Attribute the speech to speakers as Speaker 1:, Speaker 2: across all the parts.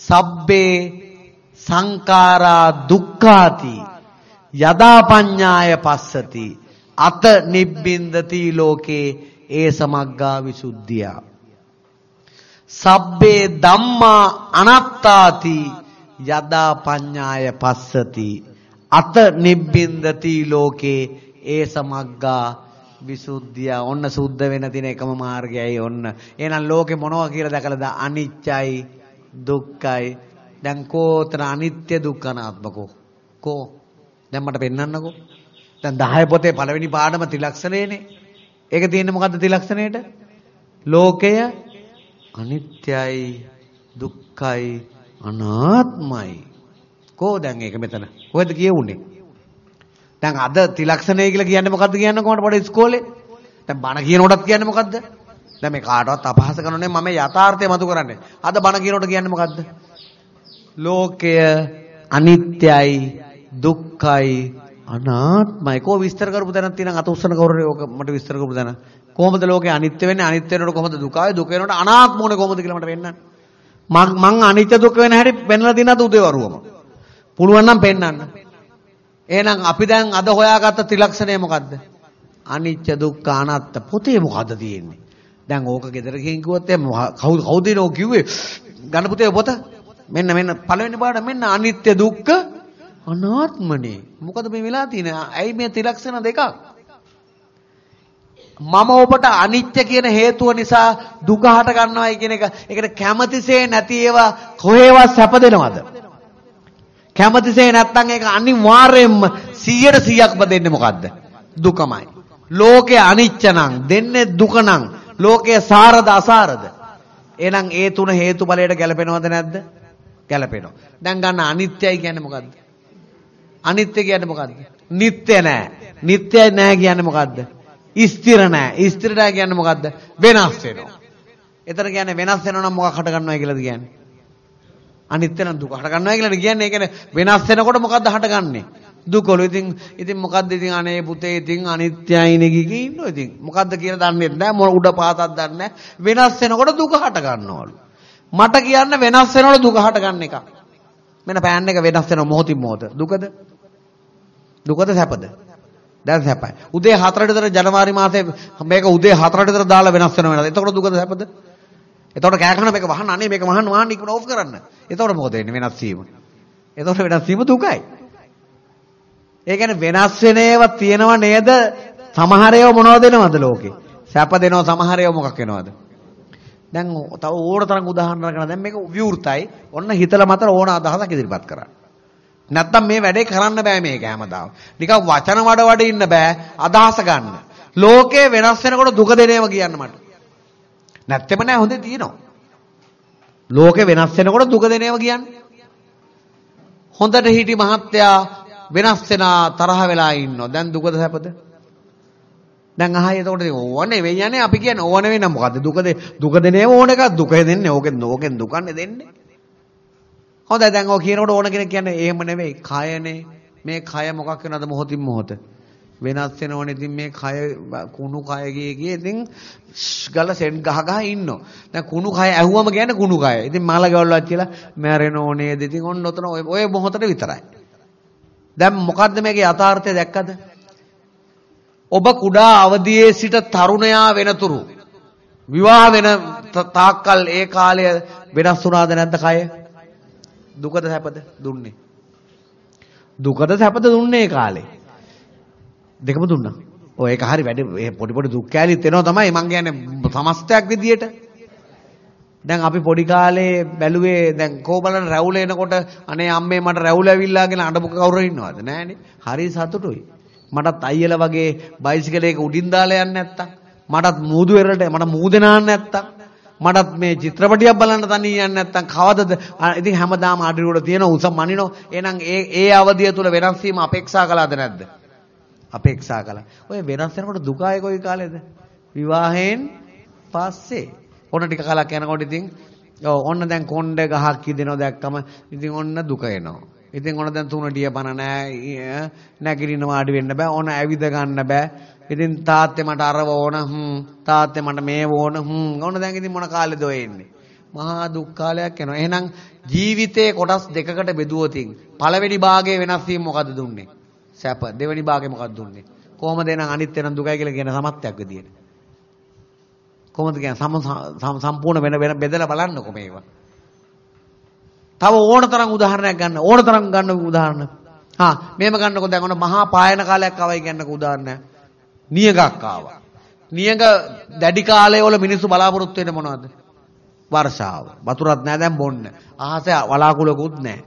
Speaker 1: සබ්බේ සංඛාරා දුක්ඛාති. යදා පඤ්ඤාය පස්සති. අත නිබ්බින්දති ලෝකේ ඒ සමග්ගා විසුද්ධිය. සබ්බේ ධම්මා අනත්තාති. යදා පඤ්ඤාය පස්සති. අත නිබ්බින්දති ලෝකේ ඒ සමග්ගා විසුද්ධිය. ඔන්න සුද්ධ වෙන තින එකම මාර්ගයයි ඔන්න. එහෙනම් ලෝකේ මොනවා කියලා දැකලාද? අනිච්චයි. දුක්ඛයි. දැන් කෝතර අනිත්‍ය දුක්ඛ අනාත්මකෝ. කෝ? දැන් මට පෙන්වන්නකෝ දැන් 10 පොතේ පළවෙනි පාඩම ත්‍රිලක්ෂණයනේ ඒක තියෙන්නේ මොකද්ද ත්‍රිලක්ෂණයට? ලෝකය අනිත්‍යයි දුක්ඛයි අනාත්මයි. කෝ දැන් ඒක මෙතන? කොහෙද කියවුනේ? දැන් අද ත්‍රිලක්ෂණය කියලා කියන්නේ මොකද්ද කියන්නේ කොහොමද පොඩි ඉස්කෝලේ දැන් බණ කියනකොටත් කියන්නේ මොකද්ද? දැන් මේ කාටවත් අපහාස කරනනේ මම යථාර්ථය මතු කරන්නේ. අද බණ කියනකොට කියන්නේ මොකද්ද? ලෝකය අනිත්‍යයි දුක්ඛයි අනාත්මයි. කෝ විස්තර කරපු තැනක් තියෙනවා අත උස්සන කවුරුරේ ඕක මට විස්තර කරපු තැන. කොහොමද ලෝකේ අනිත්‍ය වෙන්නේ? අනිත්‍ය වෙනකොට කොහොමද දුකයි? දුක වෙනකොට අනාත්ම වෙන්නේ කොහොමද කියලා මට පෙන්නන්න. මං මං අනිත්‍ය දුක වෙන හැටි පෙන්ලා දිනනද උදේවරුවම. පුළුවන් නම් පෙන්වන්න එහෙනම් අපි දැන් අද හොයාගත්ත ත්‍රිලක්ෂණය මොකද්ද? අනිත්‍ය දුක්ඛ අනාත්ත පොතේ මොකද්ද තියෙන්නේ? දැන් ඕක ගෙදර ගිහින් කිව්වොත් එහෙම කවුද කවුද නෝ කිව්වේ ගන්න පුතේ පොත මෙන්න මෙන්න පළවෙනි පාඩම මෙන්න අනිත්‍ය දුක්ඛ අනාත්මනේ. මොකද මේ වෙලා තියෙන්නේ? ඇයි මේ ත්‍රිලක්ෂණ දෙකක්? මම ඔබට අනිත්‍ය කියන හේතුව නිසා දුක හට ගන්නවයි කියන එක ඒකට කැමැතිසේ නැති ඒවා කොහේවත් සැප දෙනවද? කැමැතිසේ නැත්තම් ඒක අනිවාර්යයෙන්ම 100ට 100ක්ම දෙන්නේ මොකද්ද? දුකමයි. ලෝකේ අනිච්ච නම් දෙන්නේ දුක නම් ලෝකයේ සාරද අසාරද? එහෙනම් ඒ තුන හේතුඵලයට ගැලපෙනවද නැද්ද? ගැලපෙනවා. දැන් ගන්න අනිත්‍යයි කියන්නේ මොකද්ද? අනිත්‍ය කියන්නේ මොකද්ද? නිට්ටය නෑ. නිට්ටයයි නෑ කියන්නේ මොකද්ද? ස්ථිර නෑ. ස්ථිර නෑ කියන්නේ මොකද්ද? වෙනස් වෙනවා. එතන කියන්නේ වෙනස් වෙනවා නම් මොකක් හට ගන්නවයි කියලාද කියන්නේ? අනිත්‍ය නම් දුක හට ගන්නවයි කියලාද කියන්නේ? ඒ කියන්නේ වෙනස් වෙනකොට මොකද්ද හටගන්නේ? දුකලු. ඉතින් ඉතින් මොකද්ද ඉතින් අනේ පුතේ ඉතින් අනිත්‍යයිනේ කිකී ඉන්නෝ ඉතින්. මොකද්ද කියලා දන්නේ නැහැ. මොන උඩ පාතක් දන්නේ නැහැ. වෙනස් වෙනකොට දුක හට ගන්නවලු. මට කියන්න වෙනස් වෙනකොට දුක හට ගන්න එක. මෙන්න පෑන් එක වෙනස් වෙන මොහොතින් මොහොත. දුකද? දුකද සැපද? දැන් සැපයි. උදේ 4ට විතර ජනවාරි මාසේ මේක උදේ 4ට විතර දාලා වෙනස් වෙනවා වෙනද? එතකොට දුකද සැපද? එතකොට කෑ කරන මේක වහන්න අනේ මේක වහන්න වහන්න ඉක්මන ඕෆ් කරන්න. එතකොට මොකද වෙන්නේ වෙනස් වීම? එතකොට වෙනස් වීම දුකයි. ඒ කියන්නේ වෙනස් වෙන ඒවා තියෙනව නේද? සමහර ඒවා මොනවද දෙනවද ලෝකේ? සැප දෙනව සමහර ඒවා මොකක් වෙනවද? දැන් තව ඕන තරම් උදාහරණ ගන්න දැන් මේක විවෘතයි. ඔන්න හිතලා මතර ඕන අදහසක් ඉදිරිපත් කරන්න. නැත්තම් මේ වැඩේ කරන්න බෑ මේක හැමදාම. නිකන් වචන වඩ වඩ ඉන්න බෑ අදහස ගන්න. ලෝකේ වෙනස් වෙනකොට දුක දෙනේම කියන්න මට. නැත්තෙම නෑ හොඳේ තියෙනවා. ලෝකේ වෙනස් වෙනකොට දුක දෙනේම කියන්නේ. හොඳට හිටි මහත්තයා වෙනස් වෙනා තරහ වෙලා ඉන්නවා. දැන් දුකද සැපද? දැන් අහයි එතකොට ඕනේ වෙන්නේ අපි කියන්නේ ඕනේ වෙන මොකද්ද? දුකද දුක දෙනේම ඕන එකක් දුක දෙන්නේ ඕකෙන් ඕකෙන් දුකන්නේ දෙන්නේ. හොඳයි දැන් ඔය කියනකොට ඕන කෙනෙක් කියන්නේ එහෙම නෙවෙයි. කයනේ. මේ කය මොකක් වෙනවද මොහොතින් මොහොත. වෙනස් වෙනවනේ ඉතින් මේ කය කුණු කය ගියේ ගියේ ඉතින් ගල සෙන් ගහ ගහ ඉන්නවා. දැන් කුණු කය ඇහුවම කියන්නේ කුණු කය. ඉතින් මාල ගෙවල්වත් කියලා මැරෙනෝ නේද? ඉතින් ඔන්න ඔතන ඔය මොහොතේ විතරයි. දැන් මොකද්ද මේකේ යථාර්ථය දැක්කද? ඔබ කුඩා අවදියේ සිට තරුණයා වෙනතුරු විවාහ වෙන තාක්කල් ඒ කාලය වෙනස් වුණාද නැද්ද කය? දුකද සැපද දුන්නේ? දුකද සැපද දුන්නේ ඒ කාලේ? දෙකම දුන්නා. ඔය ඒක හරි වැඩි පොඩි පොඩි දුක් කැලිත් එනවා තමයි මං කියන්නේ සමස්තයක් විදියට. දැන් අපි පොඩි කාලේ බැලුවේ දැන් කෝබලන රැවුල එනකොට අනේ අම්මේ මට රැවුල ඇවිල්ලා කියලා අඬපු කවුරු ඉන්නවද? නෑනේ. හරි සතුටුයි. මටත් අයියලා වගේ බයිසිකලයක උඩින් දාලා යන්න නැත්තම් මටත් මූදු වෙරළට මට මූදේ නාන්න නැත්තම් මටත් මේ චිත්‍රපටියක් බලන්න තනිය යන්න නැත්තම් කවදද? ඉතින් හැමදාම අඩිරුවට තියෙන උස මනිනෝ එහෙනම් ඒ ඒ අවධිය තුල වෙනස් වීම අපේක්ෂා කළාද නැද්ද? අපේක්ෂා කළා. ඔය වෙනස් වෙනකොට දුකයි කොයි කාලෙද? විවාහයෙන් පස්සේ. ඔන්න ටික කාලයක් යනකොට ඉතින් ඔන්න දැන් කොණ්ඩේ ගහක් කිදෙනවා දැක්කම ඉතින් ඔන්න දුක එනවා ඉතින් ඔන්න දැන් තුනටිය බන නෑ නැගිටින වාඩි වෙන්න බෑ ඕන ඇවිද ගන්න බෑ ඉතින් තාත්තේ මට අරව ඕන හ්ම් තාත්තේ මට මේ ඕන හ්ම් ඕන දැන් ඉතින් මොන කාලෙද ඔය එන්නේ මහා දුක් කාලයක් යනවා. එහෙනම් ජීවිතේ කොටස් දෙකකට බෙදුවොතින් පළවෙනි භාගයේ වෙනස් වීම මොකද්ද දුන්නේ? සැප. දෙවෙනි භාගයේ මොකක්ද දුන්නේ? කොහොමද එහෙනම් අනිත්‍ය නම් දුකයි කියලා කියන සමත්යක් විදියට? කොහොමද කියන්නේ සම්පූර්ණ වෙන වෙන බෙදලා බලන්නකො මේවා. තව ඕන තරම් උදාහරණයක් ගන්න ඕන තරම් ගන්න උදාහරණ. හා මේව ගන්නකො දැන් ඔන්න මහා පායන කාලයක් ආවයි කියන්නකො උදාහරණයක්. නියගක් ආවා. නියග දැඩි කාලය වල මිනිස්සු බලාපොරොත්තු වෙන්නේ මොනවද? වර්ෂාව. වතුරක් නැහැ දැන් බොන්න. අහසේ වලාකුළකුත් නැහැ.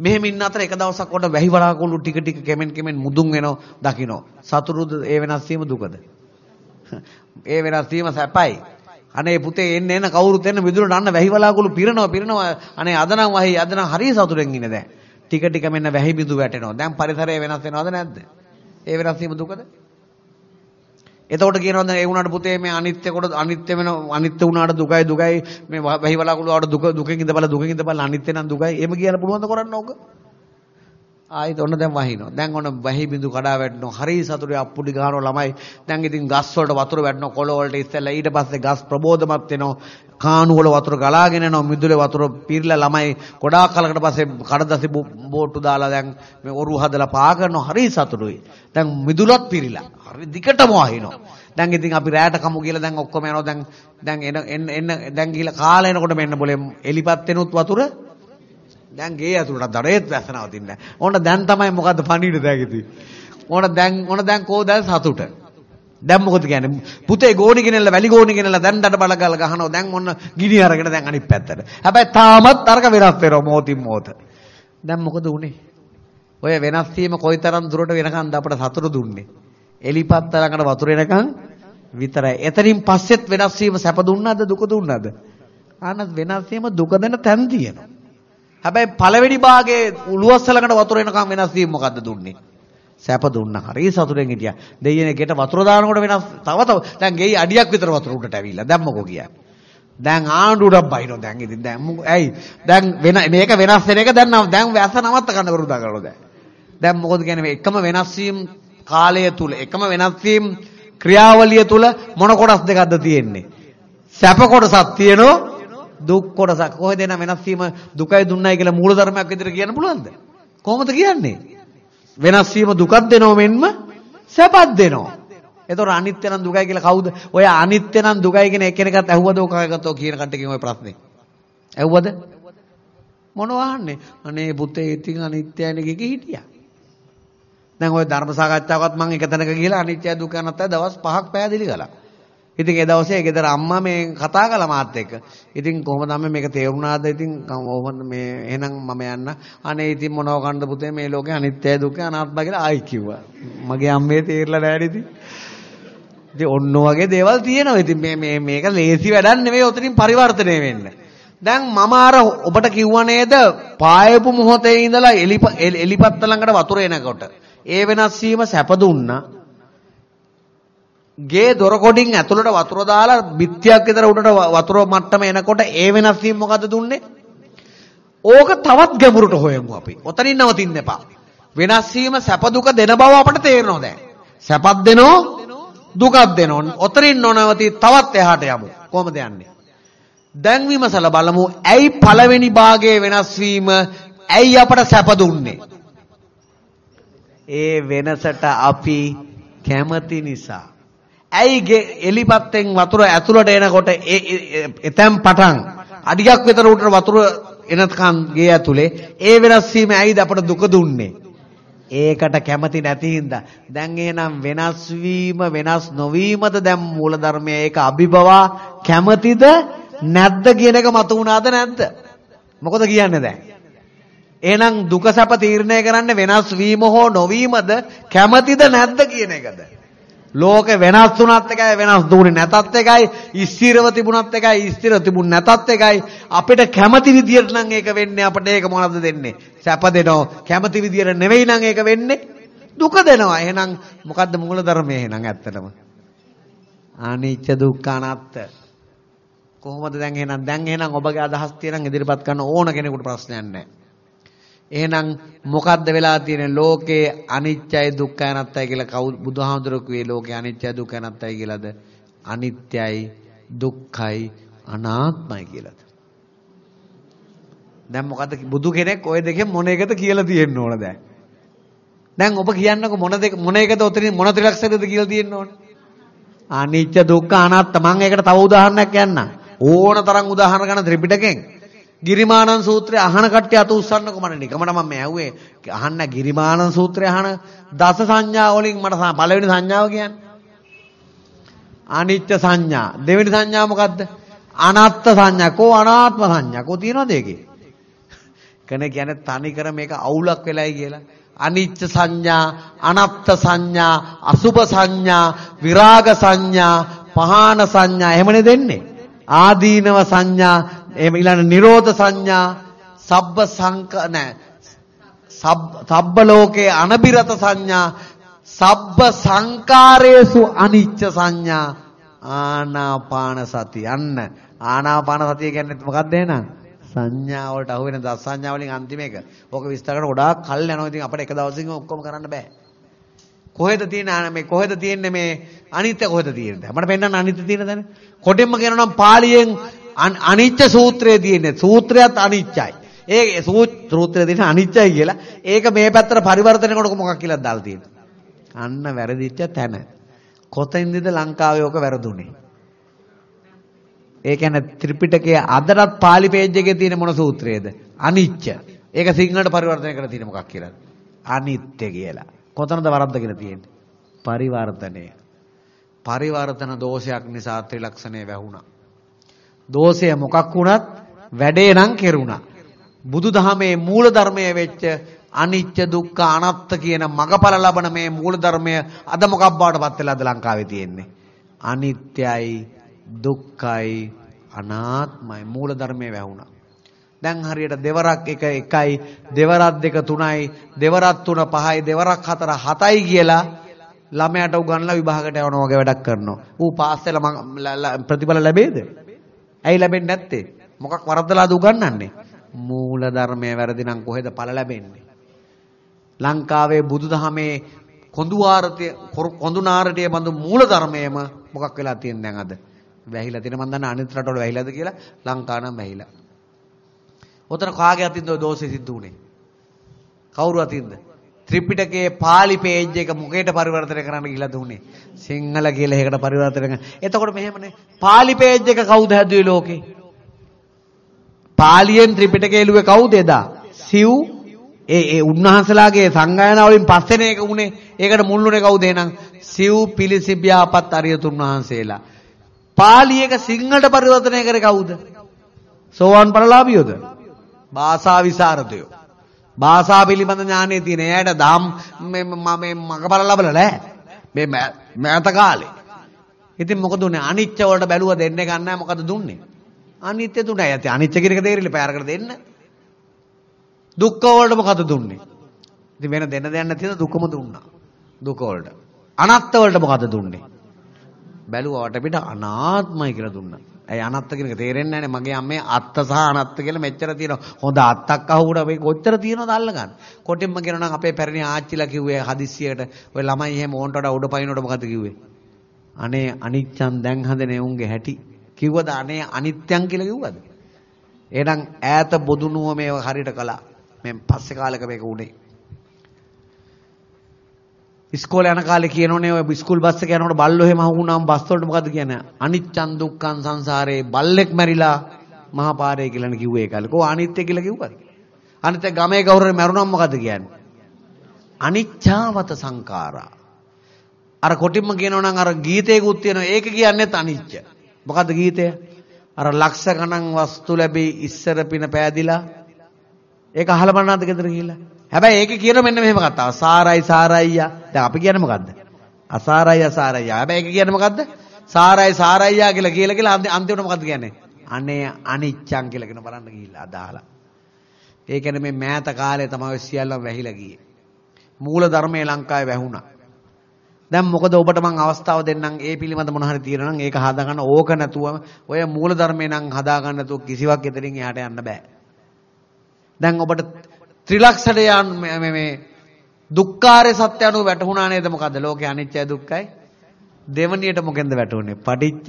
Speaker 1: මෙහෙම ඉන්න අතර එක දවසක් කොට වැහි වලාකුළු ටික ටික කෙමෙන් කෙමෙන් මුදුන් වෙනව දකින්න. සතුරුද ඒ වෙනස් වීම දුකද? ඒ වෙනස් වීම සැපයි. අනේ පුතේ එන්න එන්න කවුරුත් එන්න මිදුලට අන්න වැහි වලාකුළු පිරනවා පිරනවා. අනේ අද නම් වහි අද නම් හරිය සතුටෙන් ඉන්නේ දැන්. ටික ටික මෙන්න වැහි බිඳු වැටෙනවා. දැන් පරිසරය වෙනස් වෙනවද නැද්ද? ඒ වෙනස් වීම දුකද? එතකොට කියනවාද ඒ වුණාට පුතේ මේ අනිත්‍ය කොට අනිත්‍ය වෙන අනිත්‍ය වුණාට දුකයි දුකයි මේ වැහි වලාකුළු වලට දුක දුකෙන් ඉඳපළ දුකෙන් ඉඳපළ අනිත්‍ය නම් දුකයි එහෙම කියලා පුළුවන් ද කරන්න ඕක? ආයෙත් ඔන්න දැන් වහිනවා. දැන් ඔන්න වැහි බිඳු කඩා වැටෙනවා. හරි සතුටේ අප්පුඩි ගහනවා ළමයි. දැන් ඉතින් ගස් වලට වතුර වැටෙනවා කොළ වලට ඉස්සෙල්ලා ඊට පස්සේ ගස් ප්‍රබෝධමත් වෙනවා. කාණු වල වතුර ගලාගෙන යනවා. මිදුලේ වතුර පිරලා ළමයි ගොඩාක් කලකට පස්සේ කඩදාසි බෝට්ටු දාලා දැන් මේ ඔරු හදලා පා කරනවා. හරි සතුටුයි. දැන් මිදුලත් පිරিলা. හරි දිකටම වහිනවා. දැන් ඉතින් අපි රැයට කමු කියලා දැන් ඔක්කොම යනවා. දැන් දැන් එන එන්න දැන් ගිහලා කාලා එනකොට මෙන්න બોලේ එලිපත් වෙනුත් වතුර දැන් ගේ ඇතුළට දඩේත් වැස්ස නවතින්නේ නැහැ. ඕන දැන් තමයි මොකද්ද පණිවිඩ දැගෙති. ඕන දැන් ඕන දැන් කෝ දැන් සතුට. දැන් මොකද කියන්නේ? පුතේ ගෝණි ගෙනල්ලා වැලි ගෝණි ගෙනල්ලා දැන් දඩ බල ගල ගහනවා. දැන් ඔන්න ගිනි අරගෙන දැන් අනිත් පැත්තට. හැබැයි තාමත් අරක වෙනස් වෙනවා මොහොතින් මොහොත. දැන් මොකද උනේ? ඔය වෙනස් වීම කොයිතරම් දුරට වෙනකන්ද අපට සතුට දුන්නේ? එලිපත් තරකට වතුර එනකන් විතරයි. එතනින් පස්සෙත් වෙනස් වීම සැප දුන්නාද දුක දුන්නාද? ආනත් වෙනස් වීම දුක දෙන තැන් තියෙනවා. හැබැයි පළවෙනි භාගයේ උළුවස්සලකට වතුර එනකම් වෙනස් වීම මොකද්ද දුන්නේ? සැප දුන්නා. හරි සතුටෙන් හිටියා. දෙයියනේ ගෙට වතුර දානකොට වෙනස් තව තව දැන් ගෙයි අඩියක් විතර වතුර උඩට ඇවිල්ලා. දැන් මොකෝ කියන්නේ? දැන් ආණ්ඩුවට බයිනෝ දැන් ඉතින් දැන් ඇයි දැන් වෙන මේක වෙනස් වෙන එක දැන් දැන් වැස්ස නවත්ත ගන්න කරුදා කරලා දැන්. දැන් මොකද කියන්නේ මේ එකම වෙනස් වීම කාලය තුල එකම වෙනස් වීම ක්‍රියාවලිය තුල මොන කොටස් දෙකක්ද තියෙන්නේ? සැප කොටසක් තියෙනවා දුක් කොටසක් කොහෙද එන වෙනස් වීම දුකයි දුන්නයි කියලා මූල ධර්මයක් විදිහට කියන්න පුළුවන්ද? කොහොමද කියන්නේ? වෙනස් වීම දුකක් දෙනව මෙන්ම සැපක් දෙනවා. එතකොට අනිත්‍ය නම් දුකයි කියලා කවුද? ඔය අනිත්‍ය නම් දුකයි කියන එකිනෙකත් ඇහුවද ඔකගතෝ කියන කට්ටියකින් ඔය ප්‍රශ්නේ? ඇහුවද? මොනව අහන්නේ? අනේ පුතේ ඉතින් අනිත්‍යයිනේ කික හිටියා. දැන් ඔය ධර්ම සාකච්ඡාවකත් මම එක තැනක ගිහලා අනිත්‍ය දුක නැත්නම් දවස් 5ක් පැහැදිලි කළා. ඉතින් ඒ දවසේ ගෙදර අම්මා මේ කතා කළා මාත් එක්ක. ඉතින් කොහොමද අම්මේ මේක තේරුණාද? ඉතින් කොහොමද මේ එහෙනම් මම යන්න. අනේ ඉතින් මොනව කන්නද පුතේ මේ ලෝකේ අනිත්‍යයි දුක්ඛයි අනාත්මයි කියලා ආයි කිව්වා. මගේ අම්මේ තේරලා නැහැ ඉතින්. ඉතින් ඔන්න වගේ දේවල් තියෙනවා. ඉතින් මේ මේ මේක ලේසි වැඩක් නෙවෙයි උතනින් පරිවර්තනය වෙන්න. දැන් මම අර ඔබට කිව්වා නේද පායපු මොහොතේ ඉඳලා එලිපත්ත ළඟට වතුර එනකොට ඒ වෙනස් වීම සැප දුන්නා ගේ දොර කොටින් ඇතුළට වතුර දාලා බිත්තියක් විතර උඩට වතුර මට්ටම එනකොට ඒ වෙනස් වීම මොකද දුන්නේ? ඕක තවත් ගැඹුරට හොයමු අපි. ඔතනින් නවතින්න එපා. වෙනස් වීම සැප දුක දෙන බව අපට තේරෙනවා දැන්. සැපක් දෙනෝ දුකක් දෙනෝ. ඔතනින් නොනවති තවත් එහාට යමු. කොහොමද යන්නේ? දැන් විමසලා බලමු ඇයි පළවෙනි භාගයේ වෙනස් වීම ඇයි අපට සැප දුන්නේ? ඒ වෙනසට අපි කැමති නිසා ඇයි එලිපත්තෙන් වතුර ඇතුළට එනකොට එතැන් පටන් අඩියක් විතර උඩට වතුර එනකන් ගේ ඇතුලේ ඒ වෙනස් වීම ඇයිද අපට දුක දුන්නේ? ඒකට කැමති නැති හින්දා දැන් එහෙනම් වෙනස් වීම වෙනස් නොවීමද දැන් මූලධර්මය ඒක අභිබවා කැමතිද නැද්ද කියන එක මතු වුණාද නැද්ද? මොකද කියන්නේ දැන්? එහෙනම් දුක සැප තීරණය කරන්නේ වෙනස් වීම හෝ නොවීමද කැමතිද නැද්ද කියන එකද? ලෝකෙ වෙනස් වුණත් එකයි වෙනස් දුුනේ නැතත් එකයි ස්ථිරව තිබුණත් එකයි ස්ථිර තිබුණ නැතත් එකයි. අපිට කැමති විදියට නම් ඒක වෙන්නේ අපිට ඒක මොනවද දෙන්නේ? සැප දෙනවා. කැමති විදියට නෙවෙයි නම් ඒක වෙන්නේ. දුක දෙනවා. එහෙනම් මොකද්ද මූල ධර්මය? එහෙනම් ඇත්තටම. අනිච්ච දුක්ඛ අනාත්ත. කොහොමද දැන් එහෙනම්? දැන් එහෙනම් ඔබගේ අදහස් තියෙනම් ඉදිරිපත් කරන්න ඕන කෙනෙකුට ප්‍රශ්නයක් නැහැ. එහෙනම් මොකද්ද වෙලා තියෙන්නේ ලෝකේ අනිත්‍යයි දුක්ඛයි අනාත්තයි කියලා කවුද බුදුහාමුදුරුවෝ කිව්වේ ලෝකේ අනිත්‍යයි දුක්ඛයි අනාත්තයි කියලාද අනිත්‍යයි දුක්ඛයි අනාත්මයි කියලාද? දැන් මොකද බුදු කෙනෙක් ওই දෙකෙන් මොන එකද කියලා තියෙන්න ඕන දැන්? දැන් ඔබ කියන්නකො මොන දෙක මොන එකද උතරින් මොන ත්‍රිලක්ෂණයද කියලා තියෙන්න ඕන? අනිච්ච දුක්ඛ අනාත්ම මම ඒකට තව උදාහරණයක් කියන්නම්. ඕන තරම් උදාහරණ ගන්න ත්‍රිපිටකෙන්. ගිරිමානන් සූත්‍රය අහන කට්ටිය අත උස්සන්නකො මට නිකමට මම ඇහුවේ අහන්න ගිරිමානන් සූත්‍රය අහන දස සංඥා වලින් මට පළවෙනි සංඥාව කියන්නේ. අනිත්‍ය සංඥා. දෙවෙනි සංඥා මොකද්ද? අනාත්ම සංඥා. කෝ අනාත්ම සංඥා. කෝ තියනවද ඒකේ? කෙනෙක් කියන්නේ තනි කර මේක අවුලක් වෙලයි කියලා. අනිච්ච සංඥා, අනත්ත් සංඥා, අසුභ සංඥා, විරාග සංඥා, පහාන සංඥා එහෙමනේ දෙන්නේ. ආදීනව සංඥා, එහෙම ඊළඟ නිරෝධ සංඥා, සබ්බ සංක නැහැ. සබ්බ ලෝකේ අනබිරත සංඥා, සබ්බ සංකාරේසු අනිච්ච සංඥා, ආනාපාන සති. අන්න ආනාපාන සතිය කියන්නේ මොකක්ද එහෙනම්? සංඥා වලට අහු වෙන දස සංඥා වලින් අන්තිම එක. ඕක විස්තර කරන ගොඩාක් කල් යනවා. ඉතින් අපිට එක දවසකින් ඔක්කොම කරන්න බෑ. කොහෙද තියෙන මේ කොහෙද තියෙන්නේ මේ අනිත්‍ය කොහෙද තියෙන්නේ? අපිට පෙන්වන්න අනිත්‍ය තියෙන තැන. කොටින්ම කියනවා නම් පාලියෙන් අනිත්‍ය සූත්‍රයේ තියෙන්නේ. සූත්‍රයත් අනිත්‍යයි. ඒ සූත්‍රයේ තියෙන අනිත්‍යයි කියලා. ඒක මේ පැත්තට පරිවර්තනය කරනකොට මොකක් කියලාද දාලා තියෙන්නේ? අන්න වැරදිච්ච තැන. කොතෙන්ද ලංකාවේ ඕක වැරදුනේ? ඒ කියන්නේ ත්‍රිපිටකයේ අදටත් pāli page එකේ තියෙන මොන සූත්‍රයේද? අනිච්ච. ඒක සිංහලට පරිවර්තනය කරලා තියෙන මොකක් කියලාද? අනිත්‍ය කියලා. කොතනද වරද්දගෙන තියෙන්නේ? පරිවර්තනය. පරිවර්තන දෝෂයක් නිසා ත්‍රිලක්ෂණය වැහුණා. දෝෂය මොකක් වුණත් වැඩේ නම් කෙරුණා. බුදුදහමේ මූල ධර්මයේ වෙච්ච අනිච්ච දුක්ඛ අනාත්ත කියන මගපල ලබන මේ මූල ධර්මය අද මොකක් බවට පත් වෙලාද ලංකාවේ තියෙන්නේ? අනිත්‍යයි දුක්ඛයි අනාත්මයි මූල ධර්මයේ වැහුණා. දැන් හරියට දෙවරක් එක එකයි දෙවරක් දෙක තුනයි දෙවරක් තුන පහයි දෙවරක් හතර හතයි කියලා ළමයාට උගන්ලා විභාගයට යවනවා වගේ වැඩක් කරනවා. ඌ පාස් වෙලා ප්‍රතිඵල ලැබෙයිද? ඇයි ලැබෙන්නේ නැත්තේ? මොකක් වරද්දලාද උගන්වන්නේ? මූල ධර්මයේ වැරදි නම් කොහෙද ඵල ලැබෙන්නේ? ලංකාවේ බුදුදහමේ කොඳු ආරතය කොඳු නාරටිය බඳු මූල ධර්මයේම මොකක් වෙලා තියෙන දැන් අද? වැහිලා තියෙන මම දන්න අනිත් රටවල වැහිලාද කියලා ලංකාව නම් වැහිලා. ඔතන කාගේ අතින්ද ඔය දෝෂෙ සිද්ධ වුනේ? කවුරු අතින්ද? ත්‍රිපිටකයේ pāli page එක මොකේට පරිවර්තනය කරන්න ගිහිලාද උනේ? සිංහල කියලා එකකට පරිවර්තනය කරන. එතකොට මෙහෙමනේ. pāli page එක කවුද හැදුවේ ලෝකේ? පාලියෙන් ත්‍රිපිටකය එළුවේ කවුද එදා? සිව් ඒ ඒ උන්වහන්සේලාගේ සංගායනා වලින් පස්සේ එක උනේ. ඒකට මුල්ුනේ කවුද එහෙනම්? සිව් පිලිසිබ්‍යාපත් අරියතුන් වහන්සේලා. පාලි එක සිංහලට පරිවර්තනය කරේ කවුද? සෝවාන් පරලාභියෝද? භාෂා විසරදයෝ. භාෂා පිළිබඳ ඥානෙ තියෙන. එයාට දාම් මේ මේ මගපල ලැබලා නැහැ. මේ මෑත කාලේ. ඉතින් මොකද උනේ? අනිච්ච වලට බැලුව දෙන්නේ ගන්නෑ මොකද දුන්නේ? අනිත්‍ය දුන්නයි. ඇති අනිච්ච කියන එක තේරිලි පැයරකට දෙන්න. දුක්ඛ වලට මොකද දුන්නේ? ඉතින් වෙන දෙන්න දෙයක් නැතිද දුකම දුන්නා. දුක වලට. අනත්ත වලට මොකද දුන්නේ? බැලුවාට පිට අනාත්මයි කියලා දුන්නා. ඇයි අනත්ත කියන එක තේරෙන්නේ නැහැනේ. මගේ අම්මේ අත්ත සහ අනත්ත කියලා මෙච්චර තියෙනවා. හොඳ අත්තක් අහුවුණා මේ කොච්චර තියෙනවද අල්ලගන්න. කොටින්ම කියනවා නම් අපේ පැරණි ආච්චිලා කිව්වේ හදිස්සියට ඔය ළමයි එහෙම ඕන්ට වඩා උඩ පයින්නකොට මොකද කිව්වේ? අනේ අනිච්චන් දැන් හදන උන්ගේ හැටි. කිව්වද අනේ අනිත්‍යං කියලා කිව්වද? එහෙනම් ඈත බොදුනුව මේව හරියට කළා. මේ පස්සේ කාලෙක මේක උනේ. ඉස්කෝලේ යන කාලේ කියනෝනේ ඔය ඉස්කූල් බස් එක යනකොට බල්ලෝ එහෙම අහුුණාම බස් වලට මොකද කියන්නේ? අනිච්චන් දුක්ඛන් සංසාරේ බල්ලෙක් මැරිලා මහා පාරේ කියලානේ කිව්වේ ඒ කාලේ. කො අනිත්‍ය කියලා කිව්වද? අනිත්‍ය ගමේ කවුරුහරි මැරුණාම මොකද කියන්නේ? අනිච්ඡාවත සංඛාරා. අර කොටින්ම කියනවනම් අර ගීතයකුත් තියෙනවා ඒක කියන්නේත් අනිච්ච. මොකද්ද ගීතය? අර ලක්ෂ ගණන් වස්තු ලැබී ඉස්සර පින පෑදිලා ඒක අහලා බලනවාද ගෙදර ගිහිල්ලා? හැබැයි ඒකේ කියන මෙන්න මෙහෙම කතාව. සාරයි සාරයියා. දැන් අපි කියන්නේ මොකද්ද? අසාරයි අසාරයියා. හැබැයි ඒක කියන්නේ මොකද්ද? සාරයි සාරයියා කියලා කියලා කියලා අන්තිමට මොකද්ද කියන්නේ? අනේ අනිච්චං කියලා කියන බලන්න ගිහිල්ලා අදාලා. ඒ කියන්නේ මේ මෑත කාලේ තමයි සියල්ලම වැහිලා ගියේ. මූල ධර්මයේ ලංකාවේ වැහුණා. දැන් මොකද ඔබට මම අවස්ථාව දෙන්නම් ඒ පිළිබඳ මොන හරි තියෙනවා නම් ඒක හදාගන්න ඕක නැතුවම ඔය මූල ධර්මේ නම් හදාගන්න නැතුව කිසිවක් එතනින් එහාට යන්න බෑ. දැන් ඔබට ත්‍රිලක්ෂණය මේ මේ දුක්ඛාරය සත්‍ය අනුව වැටහුණා නේද මොකද්ද ලෝකේ අනිත්‍යයි දුක්ඛයි දෙවණියට මොකෙන්ද වැටුනේ? පටිච්ච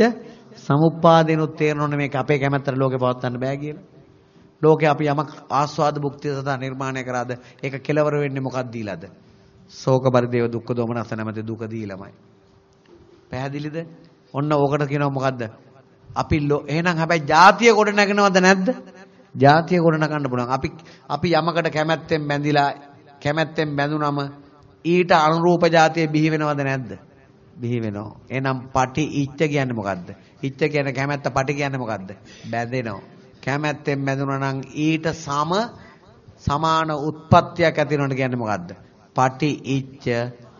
Speaker 1: සමුප්පාදිනුත් තේරෙනවනේ මේක අපේ කැමැත්තට ලෝකේ පවත්වන්න බෑ කියලා. ලෝකේ අපි යමක් ආස්වාද භුක්තිය සඳහා නිර්මාණය කරාද ඒක කෙලවර වෙන්නේ මොකක්ද දීලාද? ශෝක පරිදේව දුක්ඛ දෝමනස නැමැති දුක දීලාමයි. පැහැදිලිද? ඔන්න ඕකට කියනවා මොකද්ද? අපි එහෙනම් හැබැයි ಜಾතිය කොට නැගනවද නැද්ද? ಜಾතිය කොට නගන්න පුළුවන්. අපි අපි යමකට කැමැත්තෙන් බැඳිලා කැමැත්තෙන් බැඳුනම ඊට අනුරූප ಜಾතිය බිහි වෙනවද නැද්ද? බිහි වෙනවා. එහෙනම් පටි ඉච්ඡ කියන්නේ මොකද්ද? ඉච්ඡ කියන්නේ කැමැත්ත පටි කියන්නේ මොකද්ද? බැඳෙනවා. කැමැත්තෙන් බැඳුනා නම් ඊට සම සමාන උත්පත්තියක් ඇති වෙනවට කියන්නේ මොකද්ද? පටි ඉච්ඡ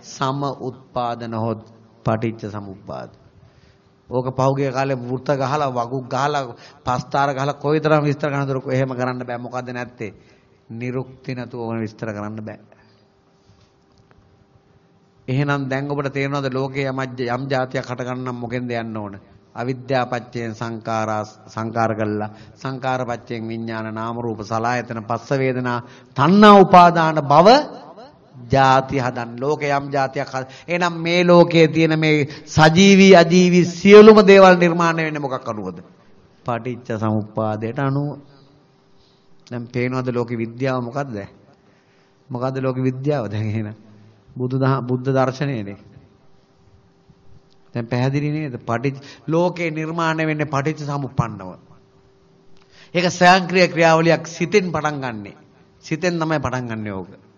Speaker 1: සම උත්පාදන හොත් පටිච්ච සමුප්පාද. ඕක පහුගිය කාලේ වෘත ගහලා වගුක් ගහලා පස්තාර ගහලා කොයිතරම් විස්තර කරනවද එහෙම කරන්න බෑ මොකද්ද නැත්තේ? නිරුක්ති නැතුව ඕන විස්තර කරන්න බෑ. එහෙනම් දැන් ඔබට තේරෙනවද ලෝකේ යම් යම් જાතියක් හට ගන්න මොකෙන්ද යන්න ඕන? අවිද්‍යාපච්චයෙන් සංඛාරා සංකාර කළා සංකාරපච්චයෙන් විඥාන නාම රූප සලායතන පස්ස වේදනා තණ්හා උපාදාන භව ಜಾති හදන්න ලෝකේ යම් જાතියක් එහෙනම් මේ ලෝකයේ තියෙන මේ සජීවී අජීවී සියලුම දේවල් නිර්මාණය වෙන්නේ මොකක් අනුවද? පටිච්ච සමුප්පාදයට අනුව. දැන් පේනවද ලෝකේ විද්‍යාව මොකද්ද? මොකද්ද ලෝකේ විද්‍යාව දැන් එහෙනම්? බුදු බුද්ධ දර්ශනයනේ. දැන් පැහැදිලි නේද? පටිච්ච ලෝකේ නිර්මාණය වෙන්නේ පටිච්ච සමුප්පන්නව. ඒක ස්වයංක්‍රීය ක්‍රියාවලියක් සිතෙන් පටන් ගන්නෙ. සිතෙන් තමයි පටන් ගන්නෙ ඕක.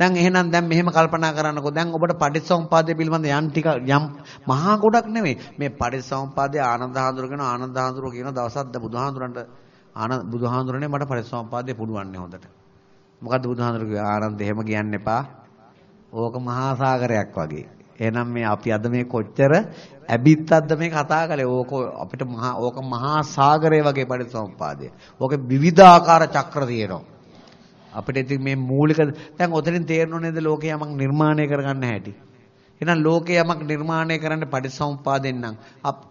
Speaker 1: දැන් එහෙනම් දැන් මෙහෙම කල්පනා කරන්නකෝ. දැන් ඔබට පටිච්චසමුපාදය පිළිබඳ යම් ටික යම් මහා ගොඩක් නෙමෙයි. මේ පටිච්චසමුපාදය ආනන්ද හාමුදුරුවෝ කියන ආනන්ද හාමුදුරුවෝ කියන දවසක්ද බුදුහාමුදුරන්ට? ආනන්ද බුදුහාමුදුරනේ මට පටිච්චසමුපාදය පුළුවන් හොඳට. මොකද්ද බුදුහාමුදුරුවෝ කිව්වේ? ආනන්ද එහෙම කියන්න එපා. ඕක මහා සාගරයක් වගේ. එහෙනම් මේ අපි අද මේ කොච්චර ඇබිත්තක්ද මේ කතා කළේ? ඕක අපිට මහා ඕක මහා සාගරය වගේ පටිච්චසමුපාදය. ඕකේ විවිධාකාර චක්‍ර තියෙනවා. අපිට ඉතින් මේ මූලික දැන් ඔතනින් තේරෙනව නේද ලෝකේ යමක් නිර්මාණය කරගන්න හැටි. එහෙනම් ලෝකේ යමක් නිර්මාණය කරන්න පටිසමුපාදෙන් නම්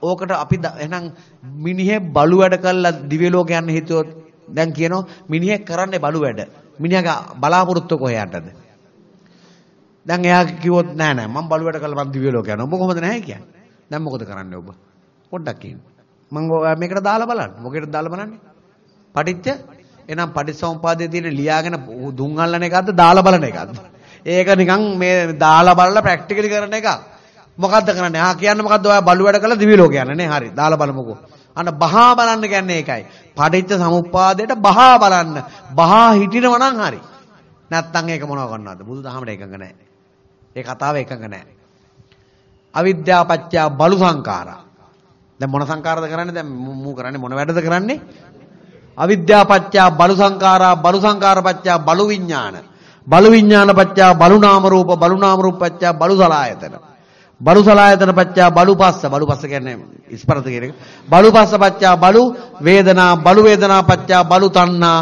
Speaker 1: ඕකට අපි එහෙනම් මිනිහේ බලු වැඩ කළා දිව්‍ය ලෝක යන්න හිතුවොත් දැන් කියනවා මිනිහෙක් කරන්නේ බලු වැඩ. මිනිහාගේ බලාපොරොත්තු කොහේයටද? දැන් එයා කිව්වොත් නෑ නෑ මම බලු වැඩ කළා මම දිව්‍ය ලෝක යනවා. ඔබ කොහොමද නැහැ කියන්නේ? දැන් මොකද කරන්නේ ඔබ? පොඩ්ඩක් කියන්න. මම මේකට දාලා බලන්න. මොකේද දාලා බලන්නේ? පටිච්ච එහෙනම් පටිසමුපාදයේ තියෙන ලියාගෙන දුම් අල්ලන එකක්ද දාලා බලන එකක්ද? ඒක නිකන් මේ දාලා බලලා ප්‍රැක්ටිකලි කරන එකක්. මොකද්ද කරන්නේ? ආ කියන්නේ මොකද්ද? ඔයා බලු වැඩ කළා දිවි ලෝක යන්නේ නේ. හරි. දාලා බලමුකෝ. අන්න බහා බලන්න කියන්නේ ඒකයි. පටිච්ච සමුප්පාදයට බහා බලන්න. බහා හිටිනව නම් හරි. නැත්තම් ඒක මොනව කරනවද? බුදුදහමට එකඟ නැහැ. ඒ කතාව එකඟ නැහැ. අවිද්‍යාව පත්‍ය බලු සංඛාරා. දැන් මොන සංඛාරද කරන්නේ? දැන් මූ කරන්නේ මොන වැඩද කරන්නේ? අවිද්‍යා පත්‍යා බලු සංඛාරා බලු සංඛාර පත්‍යා බලු විඥාන බලු විඥාන පත්‍යා බලු නාම රූප බලු නාම රූප පත්‍යා බලු සලායතන බලු සලායතන පත්‍යා බලු පස්ස බලු පස්ස කියන්නේ ස්පර්ශ කියන එක බලු පස්ස පත්‍යා බලු වේදනා බලු වේදනා පත්‍යා බලු තණ්හා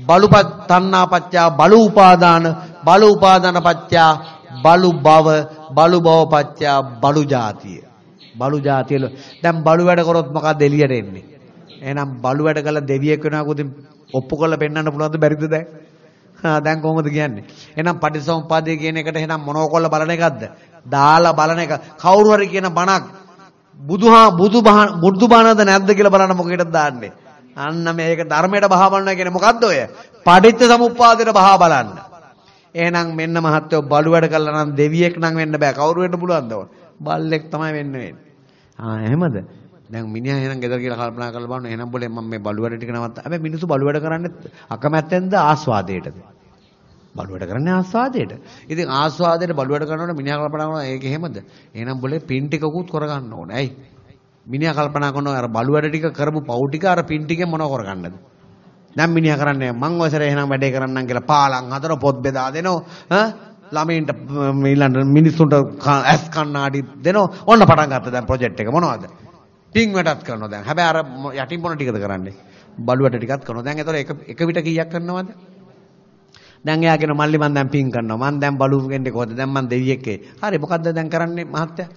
Speaker 1: බලු තණ්හා පත්‍යා බලු උපාදාන බලු උපාදාන පත්‍යා බලු භව බලු භව පත්‍යා බලු ජාතිය බලු ජාතිය දැන් බලු වැඩ කරොත් මොකක්ද එළියට එන්නේ එහෙනම් බලු වැඩ කළ දෙවියෙක් වෙනවා කොතින් ඔප්පු කරලා පෙන්වන්න පුළුවන්ද බැරිද දැන්? ආ දැන් කොහොමද කියන්නේ? එහෙනම් පටිසමුපාදය කියන එකට එහෙනම් මොනෝකොල්ල බලන එකක්ද? දාලා බලන එක. කවුරු හරි කියන බණක් බුදුහා බුදුබහන බුදුබහනද නැද්ද කියලා බලන්න මොකේද දාන්නේ? අන්න මේක ධර්මයට බහා බලනවා කියන්නේ මොකද්ද ඔය? පටිච්ච සමුප්පාදයට බහා බලන්න. එහෙනම් මෙන්න මහත්තයෝ බලු වැඩ කළා නම් දෙවියෙක් නම් වෙන්න බෑ. කවුරු වෙන්න පුළුවන්ද? බල්ලෙක් තමයි වෙන්න වෙන්නේ. ආ එහෙමද? දැන් මිනිහා එහෙනම් ගෙදර කියලා කල්පනා කරලා බලන්න එහෙනම් બોලේ මම මේ බලු වැඩ ටික නවත්ත. හැබැයි මිනිස්සු බලු වැඩ කරන්නේ අකමැත්තෙන්ද ආස්වාදයටද? බලු වැඩ කරන්නේ ආස්වාදයට. ඉතින් ආස්වාදයට බලු වැඩ කරනකොට මිනිහා කල්පනා කරනවා ඒක එහෙමද? එහෙනම් બોලේ පින් ටිකකුත් කරගන්න ඕනේ. ඇයි? මිනිහා කල්පනා කරනවා අර බලු වැඩ ටික කරපු පව් ටික අර පින් ටිකෙන් මොනව කරගන්නද? දැන් මිනිහා කරන්නේ මං ඔය සැරේ එහෙනම් වැඩේ කරන්නම් කියලා පාලම් හතර පොත් බෙදා දෙනවා. ඈ ළමයින්ට ඊළඟ මිනිස්සුන්ට ඇස් කණ්ණාඩි දෙනවා. ඔන්න පටන් ගත්තා දැන් ප්‍රොජෙක්ට් එක මොනවද? පින් වැඩත් කරනවා දැන්. හැබැයි අර යටින් මොන ටිකද කරන්නේ? බලුවට ටිකක් කරනවා. දැන් ඒතර එක එක විට කීයක් කරනවද? දැන් එයා කියන මල්ලි මං දැන් පින් කරනවා. මං දැන් බලු වෙන්නේ කොහොමද? දැන් මං දෙවියෙක් ඒ. හරි මොකද්ද දැන් කරන්නේ මහත්තයා?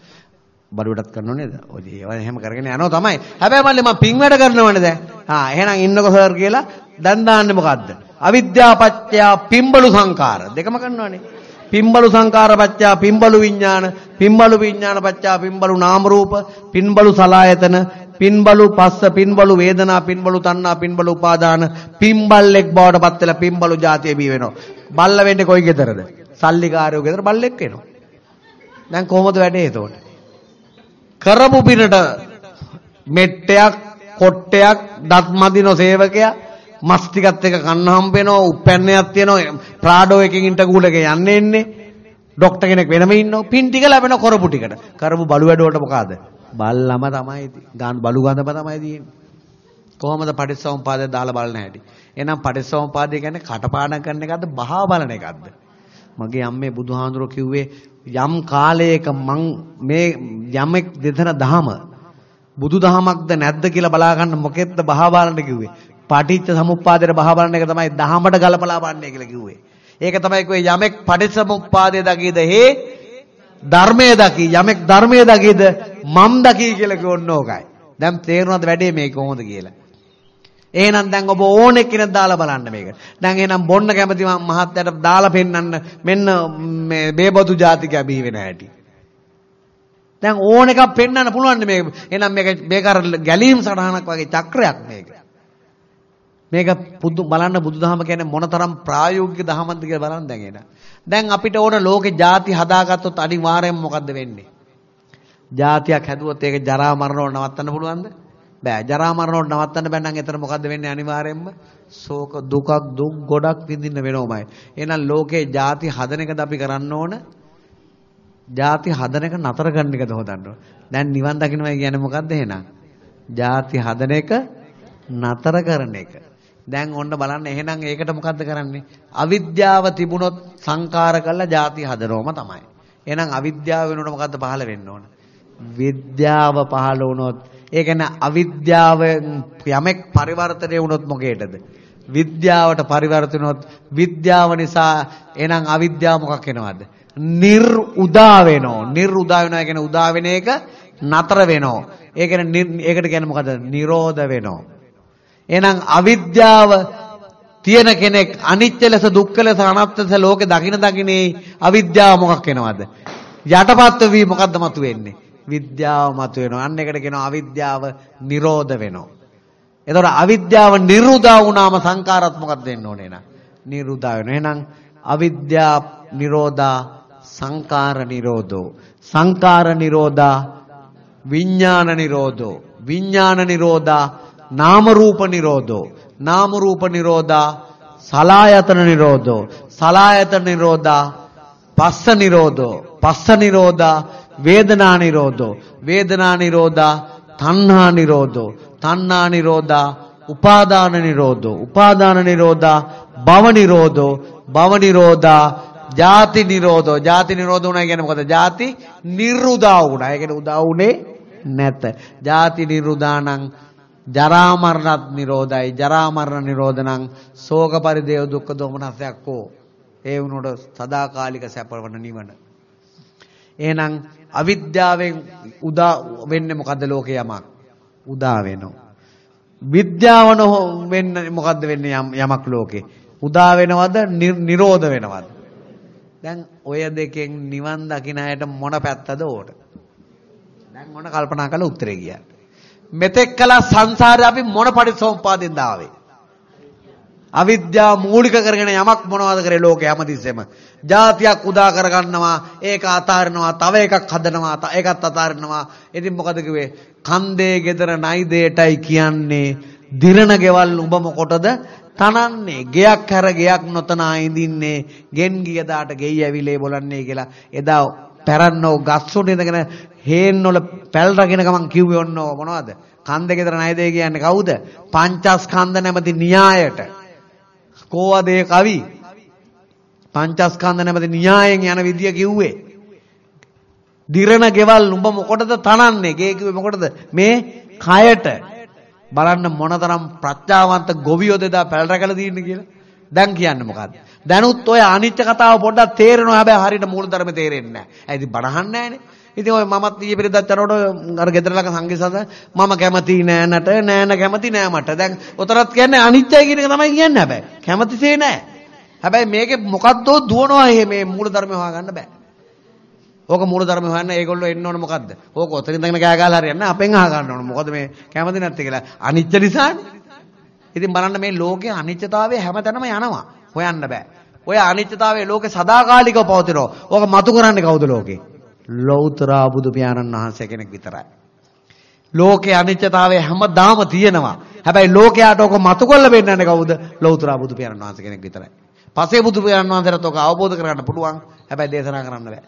Speaker 1: බලුවටත් කරනව නේද? ඔය ඒවා එහෙම කරගෙන යනවා තමයි. හැබැයි මල්ලි මං පින් වැඩ කරනවනේ දැන්. ආ එහෙනම් ඉන්නකෝ සර් කියලා දැන් දාන්නේ මොකද්ද? අවිද්‍යාපච්චය පිම්බලු සංකාර දෙකම කරනවනේ. පිම්බලු සංකාර පච්චා පිම්බලු විඥාන පිම්බලු විඥාන පච්චා පිම්බලු නාම රූප පිම්බලු සලායතන පින්බලු පස්ස පින්බලු වේදනා පින්බලු තණ්හා පින්බලු උපාදාන පින්බල්ලෙක් බවට පත් වෙලා පින්බලු જાතිය බී වෙනවා. බල්ල වෙන්නේ කොයි ගෙදරද? සල්ලිකාරයෝ ගෙදර බල්ලෙක් වෙනවා. දැන් කොහොමද වැඩේ එතකොට? කරපු පිනට මෙට්ටයක් කොට්ටයක් දත් මදින සේවකයා මස් ටිකත් එක කන්න හම්බ වෙනවා උපැන්නයක් තියෙනවා ප්‍රාඩෝ එකකින් ඉන්ටර්ගූල් එකේ යන්නේ එන්නේ. ડોක්ටර් කෙනෙක් වෙනම ඉන්නවා පින් ටික ලැබෙන කරපු ටිකට. කරපු බලු වැඩ වලට මොකද? බල්ලම තමයි ගාන බලු ගඳම තමයි තියෙන්නේ. කොහොමද පටිච්චසමුපාදය දාලා බලන හැටි? එහෙනම් පටිච්චසමුපාදය කියන්නේ කටපාඩම් කරන එකක්ද බහා බලන එකක්ද? මගේ අම්මේ බුදුහාඳුරෝ කිව්වේ යම් කාලයක මං මේ යමෙක් දෙතන දහම බුදු දහමක්ද නැද්ද කියලා බලා ගන්න මොකෙද්ද බහා බලන්න? කිව්වේ. පටිච්ච සමුප්පාදයට බහ බලන එක තමයි දහමට ගලපලා බලන්නේ කියලා කිව්වේ. ඒක තමයි කිව්වේ යමෙක් පටිච්ච සමුප්පාදය දකීද හේ ධර්මයේ දකී යමෙක් ධර්මයේ දකීද මම් දකී කියලා කිව්වොත් ඕකයි. දැන් තේරුණාද වැඩේ මේක කොහොමද කියලා? එහෙනම් දැන් ඔබ ඕනෙක් කෙනෙක් දාලා බලන්න මේක. දැන් එහෙනම් බොන්න කැමති මහත්තයට දාලා පෙන්නන්න මෙන්න මේ බේබදු ජාතිකයා බිහි වෙන හැටි. දැන් ඕන එකක් පෙන්වන්න පුළුවන් මේක. එහෙනම් මේක මේක අර ගැලීම් සටහනක් වගේ චක්‍රයක් මේක. මේක පුදු බලන්න බුදුදහම කියන්නේ මොනතරම් ප්‍රායෝගික දහමක්ද කියලා බලන්න දැන් එන. දැන් අපිට ඕන ලෝකේ ಜಾති හදාගත්තොත් අනිවාර්යයෙන් මොකද්ද වෙන්නේ? ಜಾතියක් හැදුවොත් ඒක ජරා මරණවට නවත්තන්න පුළුවන්ද? බෑ. ජරා මරණවට නවත්තන්න බෑ නම් එතන මොකද්ද වෙන්නේ අනිවාර්යයෙන්ම? ශෝක දුකක් දුක් ගොඩක් විඳින්න වෙනවමයි. එහෙනම් ලෝකේ ಜಾති හදන එකද අපි කරන්න ඕන? ಜಾති හදන එක නතර කරන එකද හොදන්න ඕන. දැන් නිවන් දකින්නයි කියන්නේ මොකද්ද එහෙනම්? ಜಾති හදන එක නතර කරන එක. දැන් ඔන්න බලන්න එහෙනම් ඒකට මොකද්ද කරන්නේ? අවිද්‍යාව තිබුණොත් සංකාර කළා ಜಾති හදනවම තමයි. එහෙනම් අවිද්‍යාව වෙනකොට මොකද්ද පහළ වෙන්න ඕන? විද්‍යාව පහළ වුණොත් ඒ කියන්නේ අවිද්‍යාව යමෙක් පරිවර්තනය වුණොත් මොකේටද? විද්‍යාවට පරිවර්තන වුණොත් විද්‍යාව නිසා එහෙනම් අවිද්‍යාව මොකක් වෙනවද? නිර් උදා වෙනෝ. නිර් උදා වෙනවා කියන්නේ උදා වෙන එක නතර වෙනෝ. ඒ කියන්නේ ඒකට කියන්නේ මොකද? නිරෝධ වෙනෝ. එහෙනම් අවිද්‍යාව තියෙන කෙනෙක් අනිත්‍ය ලෙස දුක්ඛ ලෙස අනාත්ම ලෙස ලෝකේ දකින දකිනේ අවිද්‍යාව මොකක් වෙනවද? යටපත් වී මොකද්ද මතුවෙන්නේ? විද්‍යාව මතුවෙනවා. අන්න එකට කියනවා අවිද්‍යාව නිරෝධ වෙනවා. එතකොට අවිද්‍යාව නිරුදා වුණාම සංකාරات මොකක්ද වෙන්න ඕනේ නේද? නිරුදා වෙනවා. එහෙනම් අවිද්‍යා නිරෝධා සංකාර නිරෝධෝ සංකාර නිරෝධා විඥාන නිරෝධෝ විඥාන නිරෝධා නාම රූප නිරෝධෝ. නාම රූප නිරෝධා සලායතන නිරෝධෝ. සලායතන නිරෝධා පස්ස නිරෝධෝ. පස්ස නිරෝධා වේදනා නිරෝධෝ. වේදනා නිරෝධා තණ්හා නිරෝධෝ. තණ්හා නිරෝධා උපාදාන නිරෝධෝ. උපාදාන නිරෝධා භව නිරෝධෝ. භව නිරෝධා ජාති නිරෝධෝ. ජාති නිරෝධ උනා කියන්නේ මොකද? ජාති නිරුදා වුණා. ඒ කියන්නේ උදා වුනේ නැත. ජාති නිරුදානං ජරා මරණත් නිරෝධයි. ජරා මරණ නිරෝධනං ශෝක පරිදේව දුක්ඛ දෝමනසයක් හෝ. ඒ වුණොට සදාකාලික සැපවන නිවන. එහෙනම් අවිද්‍යාවෙන් උදා වෙන්නේ මොකද්ද ලෝකේ යමක්? උදා වෙනවා. විද්‍යාවන වෙන්නේ මොකද්ද වෙන්නේ යමක් ලෝකේ? උදා වෙනවද? නිරෝධ වෙනවද? දැන් ඔය දෙකෙන් නිවන් දකින්න අයට මොන පැත්තද ඕට? දැන් මොන කල්පනා කරලා උත්තරේ කියන්න මෙතෙක් කල සංසාරේ අපි මොන පරිසෝම්පාදෙන්ද ආවේ? අවිද්‍යාව මූලික කරගෙන යමක් මොනවද කරේ ලෝකේ හැමතිස්සෙම. જાතියක් උදා කරගන්නවා, ඒක අතාරිනවා, තව එකක් හදනවා, ඒකත් අතාරිනවා. ඉතින් මොකද කිව්වේ? කන්දේ ගෙදර නයිදේටයි කියන්නේ දිරණ ගෙවල් උඹ මොකටද තනන්නේ ගෙයක් හැර ගෙයක් නොතනා ඉඳින්නේ ගෙන් ගිය දාට ගෙයි ඇවිලේ බලන්නේ කියලා එදා පැරන්නෝ ගස් උඩ ඉඳගෙන හේන් වල පැල් රකින්න ගමන් කිව්වේ ඔන්න මොනවද? කන්ද ගෙදර නයිදේ කියන්නේ කවුද? පංචස්කන්ධ නැමැති න්‍යායට. කෝවද ඒ කවි? පංචස්කන්ධ නැමැති න්‍යායෙන් යන විදිය කිව්වේ. දිරණ ගෙවල් උඹ මොකටද තනන්නේ? ගේ කිව්වේ මොකටද? මේ කයට බලන්න මොනතරම් ප්‍රඥාවන්ත ගොවියෝද එදා පැල් රැකලා තියෙන්නේ කියලා. දැන් කියන්නේ මොකද්ද? දැනුත් ඔය අනිත්‍ය කතාව පොඩ්ඩක් තේරෙනවා හැබැයි හරියට මූලධර්ම තේරෙන්නේ නැහැ. ඒ ඉතින් බණහන්නේ නැහනේ. ඉතින් ඔය මමත් ඊයේ පෙරේදත් යනකොට අර ගෙදර ළඟ සංගීසද මම කැමති නෑනට නෑන කැමති නෑ මට. දැන් උතරත් කියන්නේ අනිත්‍යයි කියන එක තමයි කියන්නේ හැබැයි. කැමතිසේ නෑ. හැබැයි මේකේ මොකද්දෝ දුවනවා එහෙ මේ මූලධර්ම හොයාගන්න බෑ. ඕක මූලධර්ම හොයන්න ඒගොල්ලෝ එන්න ඕන මොකද්ද? ඕක ඔතනින් ඉඳගෙන කෑ ගහලා හරියන්නේ අපෙන් අහ ගන්න ඕන. මොකද මේ කැමති නැත්තේ කියලා. අනිච්ච නිසානේ. ඉතින් බලන්න මේ ලෝකයේ අනිත්‍යතාවය හැමතැනම යනවා. හොයන්න බෑ. ඔය අනිත්‍යතාවයේ ලෝකේ සදාකාලිකව පවතිනවා. ඕක මතු කරන්නේ කවුද ලෝකේ? ලෞතර බුදු පියාණන් වහන්සේ කෙනෙක් විතරයි. ලෝකේ අනිත්‍යතාවය හැමදාම තියෙනවා. හැබැයි ලෝකයට ඕක මතු කරලා පෙන්නන්නේ කවුද? ලෞතර බුදු පියාණන් වහන්සේ කෙනෙක් විතරයි. පසේ බුදු පියාණන් වහන්සේට ඕක අවබෝධ කරගන්න පුළුවන්. හැබැයි දේශනා කරන්න බෑ.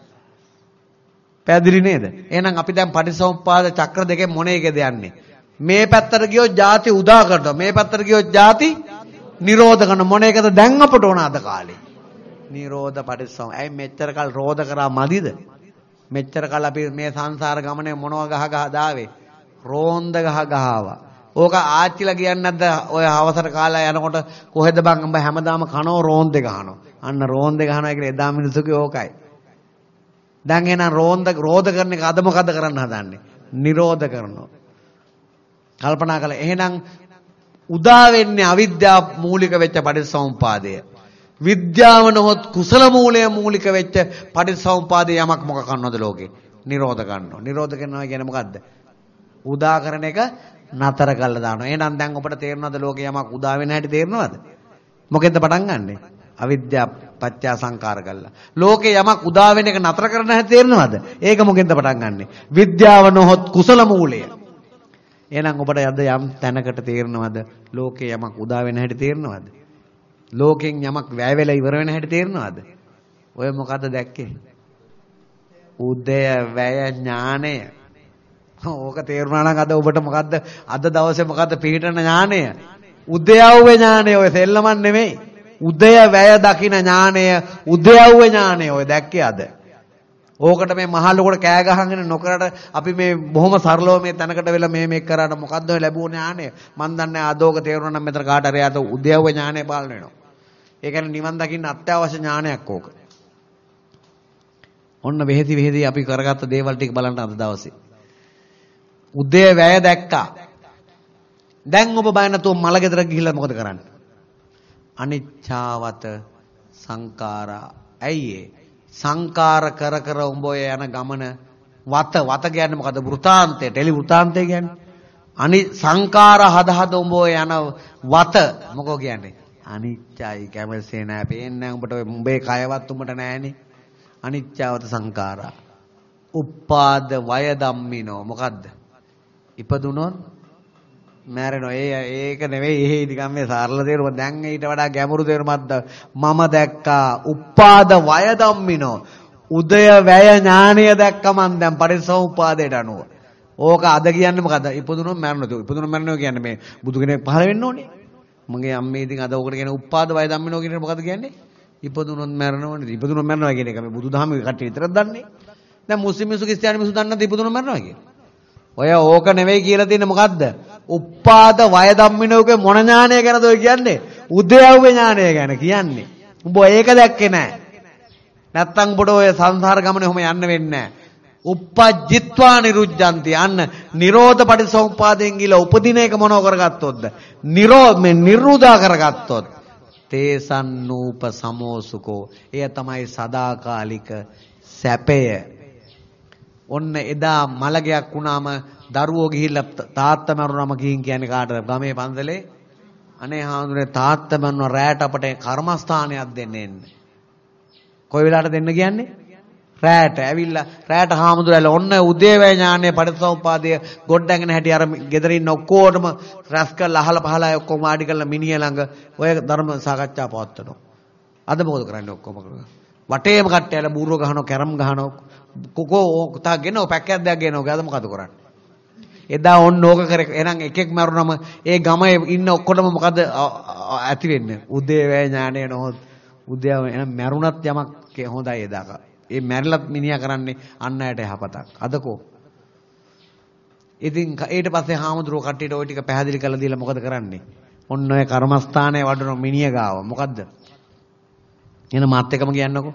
Speaker 1: පැහැදිලි නේද? එහෙනම් අපි දැන් පටිසමුප්පාද චක්‍ර දෙකේ මොන එකද යන්නේ? මේ පැත්තට ගියොත් ಜಾති උදා කරනවා. මේ පැත්තට ගියොත් ಜಾති නිරෝධ කරන මොන එකද දැන් අපට ඕන අද කාලේ? නිරෝධ පටිසම. ඇයි මෙච්චර කල් රෝධ කරා මදිද? මෙච්චර කල් අපි මේ සංසාර ගමනේ මොනවා ගහ ගහ දාවේ? රෝන්ද ගහ ගහවා. ඕක ආච්චිලා කියන්නේ නැද්ද ඔය අවසර කාලය යනකොට කොහෙද බං උඹ හැමදාම කනෝ රෝන්දේ ගහනවා. අන්න රෝන්දේ ගහනවා කියලා එදා මිනිස්සුගේ ඕකයි. දැන් එහෙනම් රෝන්ද රෝධ කරන එක අද මොකද කරන්න හදන්නේ? නිරෝධ කරනවා. කල්පනා කළා. එහෙනම් උදා වෙන්නේ අවිද්‍යාව මූලික වෙච්ච පටිච්චසමුපාදය. විද්‍යාව නොහොත් කුසල මූලය මූලික වෙච්ච පටිච්චසමුපාදේ යමක් මොක කරනවද ලෝකේ? නිරෝධ කරනවා. නිරෝධ කරනවා කියන්නේ මොකද්ද? උදා කරන එක නතර කළා දානවා. එහෙනම් දැන් ඔබට තේරෙනවද ලෝකේ යමක් උදා වෙන හැටි තේරෙනවද? මොකෙන්ද පටන් ගන්නෙ? අවිද්‍යාව පත්‍ය සංකාර කළා. ලෝකේ යමක් උදා වෙන එක නතර කරන්න හැටි තේරෙනවද? ඒක මොකෙන්ද පටන් ගන්නෙ? විද්‍යාව නොහොත් කුසල මූලය. එහෙනම් ඔබට යද යම් තැනකට තේරෙනවද ලෝකේ යමක් උදා වෙන හැටි තේරෙනවද? ලෝකෙන් යමක් වැය වෙලා ඉවර වෙන හැටි තේරෙනවද? ඔය මොකද දැක්කේ? උදය වැය ඥානය. ඕක තේරුණා නම් අද ඔබට මොකද්ද අද දවසේ මොකද්ද පිළිටන ඥානය? උදයව්ව ඥානය ඔය සෙල්ලමක් නෙමෙයි. උදය වැය දකින ඥානය උදයව්ව ඥානය ඔය දැක්කේ අද. ඕකට මේ මහල්ලුකට කෑ ගහගෙන නොකරට අපි මේ බොහොම සරලව මේ තැනකට වෙලා මේ මේක කරාට මොකද්ද ඔය ලැබුණ ඥානය? මන් දන්නේ ආදෝක තේරුණා නම් මෙතන කාට හරි ආත උද්‍යව ඥානය පාලන වෙනවා. ඒ කියන්නේ නිවන් දකින්න අත්‍යවශ්‍ය ඥානයක් ඕක. ඔන්න වෙහෙති වෙහෙති අපි කරගත්ත දේවල් ටික බලන්න අද දවසේ. උදේ වැය දැක්කා. දැන් ඔබ බය නැතුව මල ගෙදර ගිහිල්ලා මොකද කරන්නේ? අනිච්චාවත සංකාරා. ඇයි ඒ? සංකාර කර කර උඹ ඔය යන ගමන වත වත කියන්නේ මොකද වෘතාන්තය ටෙලි වෘතාන්තය කියන්නේ. අනි සංකාර හද හද උඹ ඔය යන වත මොකෝ කියන්නේ? අනිච්චයි කැමසේ නෑ පේන්නේ උඹට උඹේ කයවත් උඹට නෑනේ. අනිච්චවත සංකාරා. උපාද වය ධම්මිනෝ මොකද්ද? ඉපදුනොත් මෑරෙනවා. ඒ ඒක නෙවෙයි ඒ නිකන් මේ සරල තේරුම. දැන් ඊට වඩා ගැඹුරු තේරුමක්ද මම දැක්කා. උපාද වය ධම්මිනෝ. උදය වැය ඥානය දැක්ක මන් දැන් පරිසෝපාදයට අනුව. ඕක අද කියන්නේ මොකද? ඉපදුනොත් මැරෙනවා. ඉපදුනොත් මැරෙනවා කියන්නේ මේ බුදු කෙනෙක් පහළ වෙන්න ඕනේ. මගේ අම්මේ ඉතින් අද ඕකට කියන උපාද වය ධම්මිනෝ කියන මොකද කියන්නේ? ඉපදුනොත් මැරෙනවනේ. ඉපදුනොත් මැරෙනවා කියන එක මේ බුදුදහමේ කට්ටිය විතරක් දන්නේ. දැන් මුස්ලිම් මිනිස්සු ක්‍රිස්තියානි මිනිස්සු දන්නේ නැද්ද ඉපදුනොත් මැරෙනවා කියලා? ඔය ඕක නෙවෙයි කියලා තියෙන්නේ මොකද්ද? උපාද වය ධම්මිනෝගේ මොන ඥානය ගැනද ඔය කියන්නේ? උද්‍යව්‍ය ඥානය ගැන කියන්නේ. උඹ ඒක දැක්කේ නැහැ. නැත්තම් උඹට ඔය සංසාර ගමනේ ඔහම යන්න වෙන්නේ නැහැ. uppajjitva niruddhanti අන්න නිරෝධ පටිසමුපාදයෙන් ගිල උපදින එක මොනව කරගත්තොත්ද? නිරෝධ මේ නිරුදා කරගත්තොත් තේසන්නූප සමෝසුකෝ එය තමයි සදාකාලික සැපය ඔන්න එදා මලගයක් වුණාම දරුවෝ ගිහිල්ලා තාත්තා මරුණාම ගිහින් කියන්නේ කාටද? ගමේ පන්සලේ. අනේ හාමුදුරනේ තාත්තා මරුණා රැට අපට කර්මස්ථානයක් දෙන්න එන්න. කොයි වෙලාවට දෙන්න කියන්නේ? රැට. ඇවිල්ලා රැට හාමුදුරලා ඔන්න උදේවැය ඥානයේ පරිසෝපාදය ගොඩනගෙන හැටි අර ගෙදරින් ඉන්න ඔක්කොටම රැස් කරලා අහලා පහලා ඔක්කොම ආඩි කරලා මිනිහ ළඟ ඔය ධර්ම සාකච්ඡා පවත්වනවා. අද මොකද කරන්නේ ඔක්කොම? වටේම කට්ටියලා බූරුව ගහනවා කැරම් ගහනවා කොකෝ තා ගෙනව පැක්කයක් දෙයක් ගෙනව ගාද මොකද කරන්නේ? එදා ඔන්න ඕක කර. එහෙනම් එකෙක් මරුනම ඒ ගමේ ඉන්න ඔක්කොටම මොකද ඇති වෙන්නේ. උදේ වේ ඥානය නොහොත් උදේ එහෙනම් මරුණත් යමක් හොඳයි එදාක ඒ මැරිලත් මිනිහා කරන්නේ අන්න ඇයට යහපතක්. අදකෝ. ඉතින් ඊට පස්සේ හාමුදුරුව කට්ටියට ওই ටික පැහැදිලි කරලා දීලා මොකද කරන්නේ? ඔන්න ඔය කර්මස්ථානයේ වඩන මිනිහ ගාව. මොකද්ද? එන මාත් එකම කියන්නකෝ